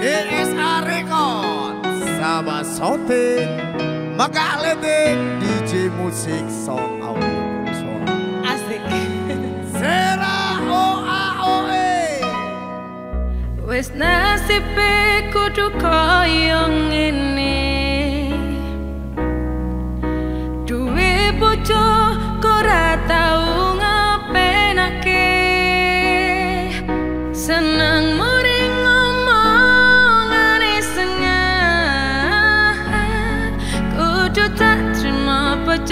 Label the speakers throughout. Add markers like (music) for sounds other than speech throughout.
Speaker 1: DSA Record. Sama Sote Megah Letik DJ Musik Song Audio
Speaker 2: Asik. (laughs)
Speaker 1: Sera OA OE.
Speaker 2: Wes nasibe kudu koyong ini. Duwe bocor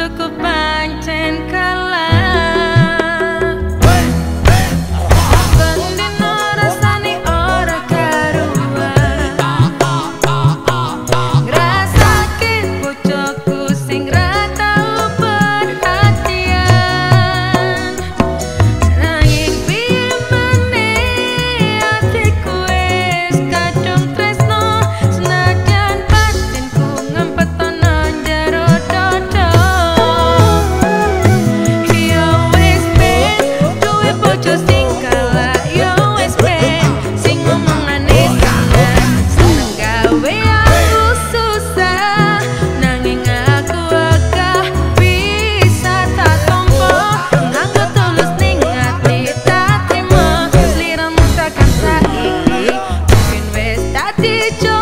Speaker 2: circle back. ती